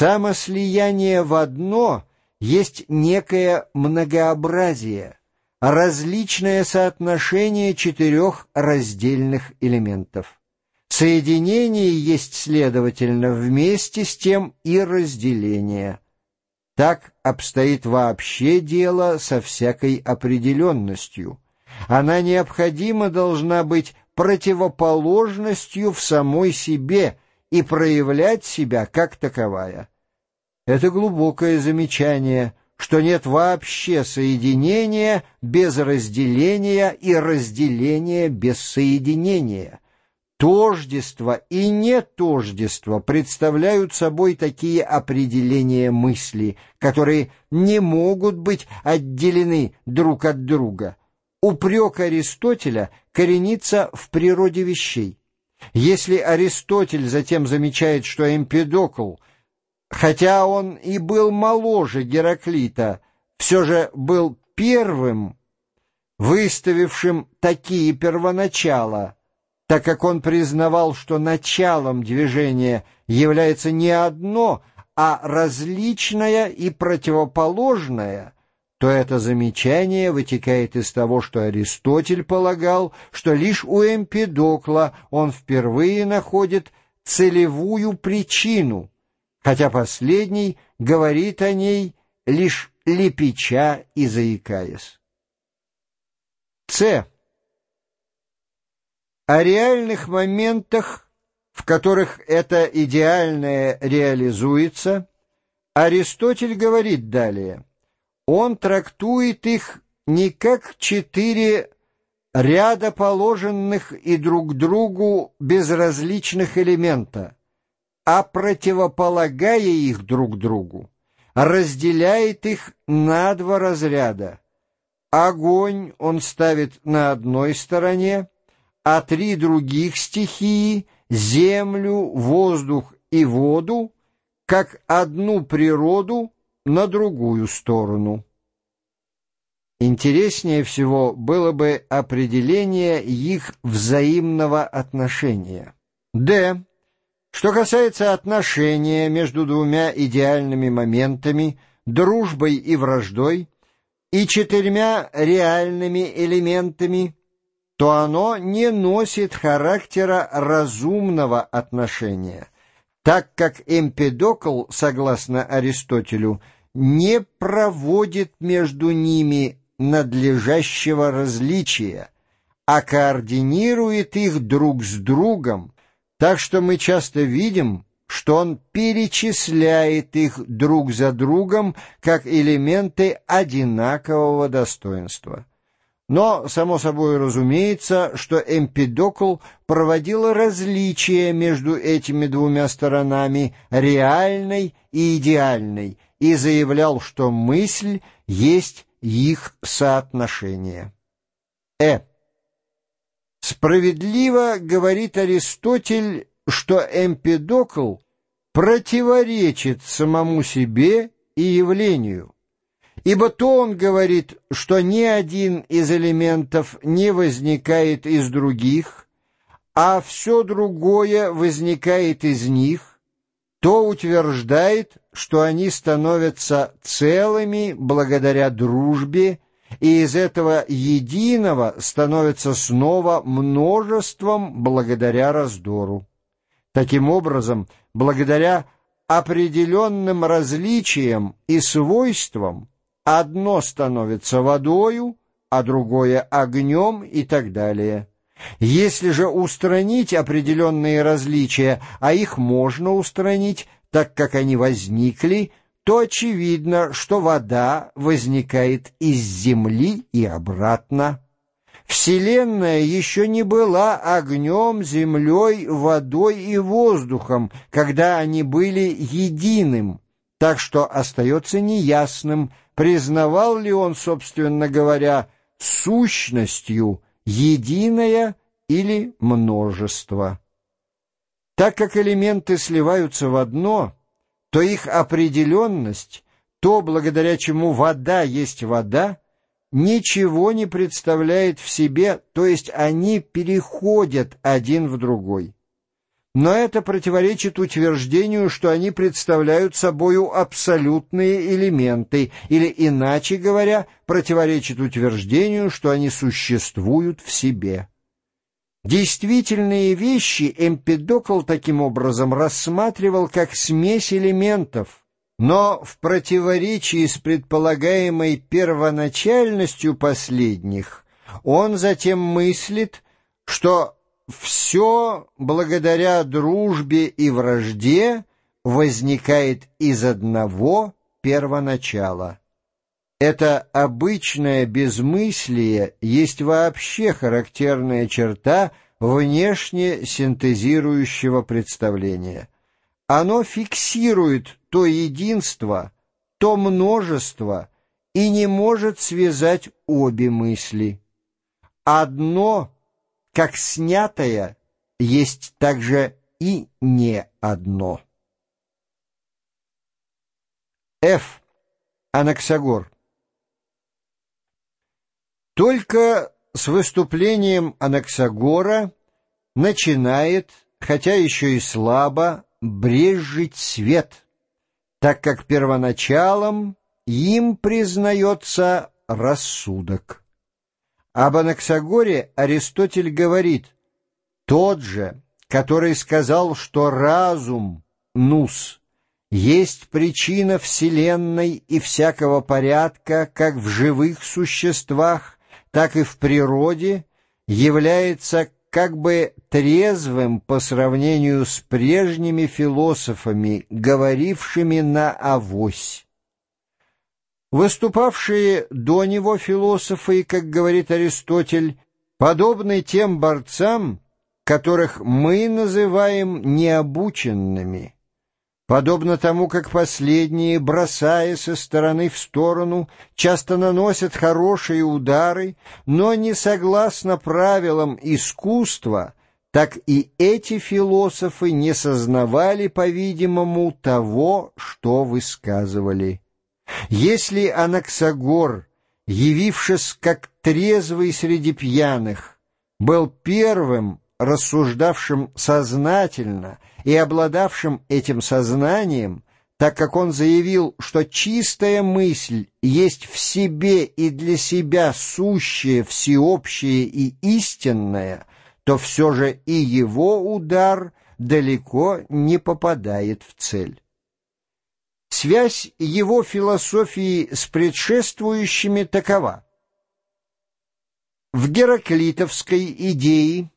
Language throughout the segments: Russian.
Самослияние в одно есть некое многообразие, различное соотношение четырех раздельных элементов. Соединение есть, следовательно, вместе с тем и разделение. Так обстоит вообще дело со всякой определенностью. Она необходимо должна быть противоположностью в самой себе – и проявлять себя как таковая. Это глубокое замечание, что нет вообще соединения без разделения и разделения без соединения. Тождество и нетождество представляют собой такие определения мысли, которые не могут быть отделены друг от друга. Упрек Аристотеля коренится в природе вещей. Если Аристотель затем замечает, что Эмпидокл, хотя он и был моложе Гераклита, все же был первым, выставившим такие первоначала, так как он признавал, что началом движения является не одно, а различное и противоположное — то это замечание вытекает из того, что Аристотель полагал, что лишь у Эмпидокла он впервые находит целевую причину, хотя последний говорит о ней лишь лепеча и заикаясь. С. О реальных моментах, в которых это идеальное реализуется, Аристотель говорит далее – он трактует их не как четыре ряда положенных и друг другу безразличных элемента, а противополагая их друг другу, разделяет их на два разряда. Огонь он ставит на одной стороне, а три других стихии — землю, воздух и воду — как одну природу — на другую сторону. Интереснее всего было бы определение их взаимного отношения. Д. Что касается отношения между двумя идеальными моментами, дружбой и враждой, и четырьмя реальными элементами, то оно не носит характера разумного отношения, так как Эмпедокл, согласно Аристотелю, не проводит между ними надлежащего различия, а координирует их друг с другом, так что мы часто видим, что он перечисляет их друг за другом как элементы одинакового достоинства. Но, само собой разумеется, что Эмпидокл проводил различия между этими двумя сторонами, реальной и идеальной, и заявлял, что мысль есть их соотношение. Э. Справедливо говорит Аристотель, что Эмпидокл противоречит самому себе и явлению, ибо то он говорит, что ни один из элементов не возникает из других, а все другое возникает из них, то утверждает, что они становятся целыми благодаря дружбе, и из этого единого становятся снова множеством благодаря раздору. Таким образом, благодаря определенным различиям и свойствам одно становится водою, а другое огнем и так далее. Если же устранить определенные различия, а их можно устранить, так как они возникли, то очевидно, что вода возникает из земли и обратно. Вселенная еще не была огнем, землей, водой и воздухом, когда они были единым, так что остается неясным, признавал ли он, собственно говоря, сущностью единое или множество. Так как элементы сливаются в одно, то их определенность, то, благодаря чему вода есть вода, ничего не представляет в себе, то есть они переходят один в другой. но это противоречит утверждению, что они представляют собою абсолютные элементы, или, иначе говоря, противоречит утверждению, что они существуют в себе. Действительные вещи Эмпидокл таким образом рассматривал как смесь элементов, но в противоречии с предполагаемой первоначальностью последних он затем мыслит, что все благодаря дружбе и вражде возникает из одного первоначала. Это обычное безмыслие есть вообще характерная черта внешне синтезирующего представления. Оно фиксирует то единство, то множество и не может связать обе мысли. Одно, как снятое, есть также и не одно. Ф. Анаксагор только с выступлением Анаксагора начинает, хотя еще и слабо, брезжить свет, так как первоначалом им признается рассудок. Об Анаксагоре Аристотель говорит, тот же, который сказал, что разум, нус, есть причина Вселенной и всякого порядка как в живых существах, так и в природе, является как бы трезвым по сравнению с прежними философами, говорившими на авось. Выступавшие до него философы, как говорит Аристотель, подобны тем борцам, которых мы называем необученными подобно тому, как последние, бросая со стороны в сторону, часто наносят хорошие удары, но не согласно правилам искусства, так и эти философы не сознавали, по-видимому, того, что высказывали. Если Анаксагор, явившись как трезвый среди пьяных, был первым рассуждавшим сознательно и обладавшим этим сознанием, так как он заявил, что чистая мысль есть в себе и для себя сущее, всеобщее и истинное, то все же и его удар далеко не попадает в цель. Связь его философии с предшествующими такова. В гераклитовской идее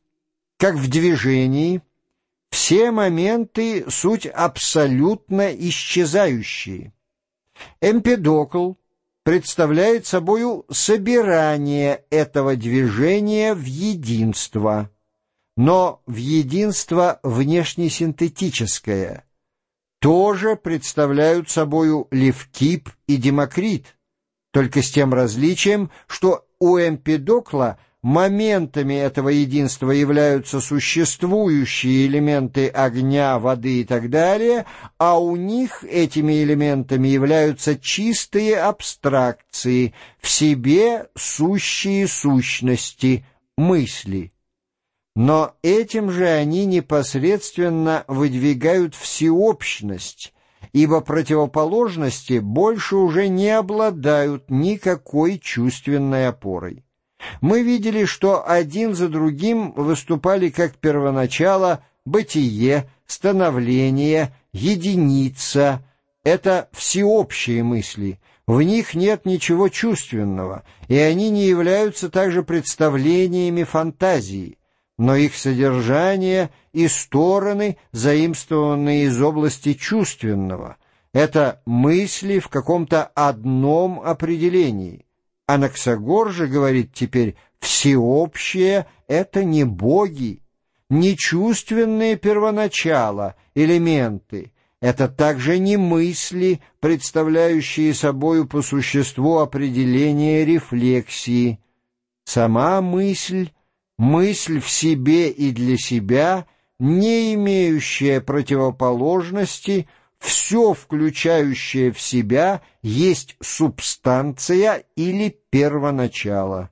как в движении, все моменты — суть абсолютно исчезающие. Эмпедокл представляет собою собирание этого движения в единство, но в единство внешнесинтетическое. Тоже представляют собою Левкип и Демокрит, только с тем различием, что у Эмпедокла — Моментами этого единства являются существующие элементы огня, воды и так далее, а у них этими элементами являются чистые абстракции, в себе сущие сущности, мысли. Но этим же они непосредственно выдвигают всеобщность, ибо противоположности больше уже не обладают никакой чувственной опорой. Мы видели, что один за другим выступали как первоначало бытие, становление, единица. Это всеобщие мысли, в них нет ничего чувственного, и они не являются также представлениями фантазии, но их содержание и стороны заимствованные из области чувственного. Это мысли в каком-то одном определении. Анаксагор же говорит теперь, всеобщее — это не боги, не чувственные первоначала, элементы, это также не мысли, представляющие собою по существу определение рефлексии. Сама мысль, мысль в себе и для себя, не имеющая противоположности — все включающее в себя есть субстанция или первоначало.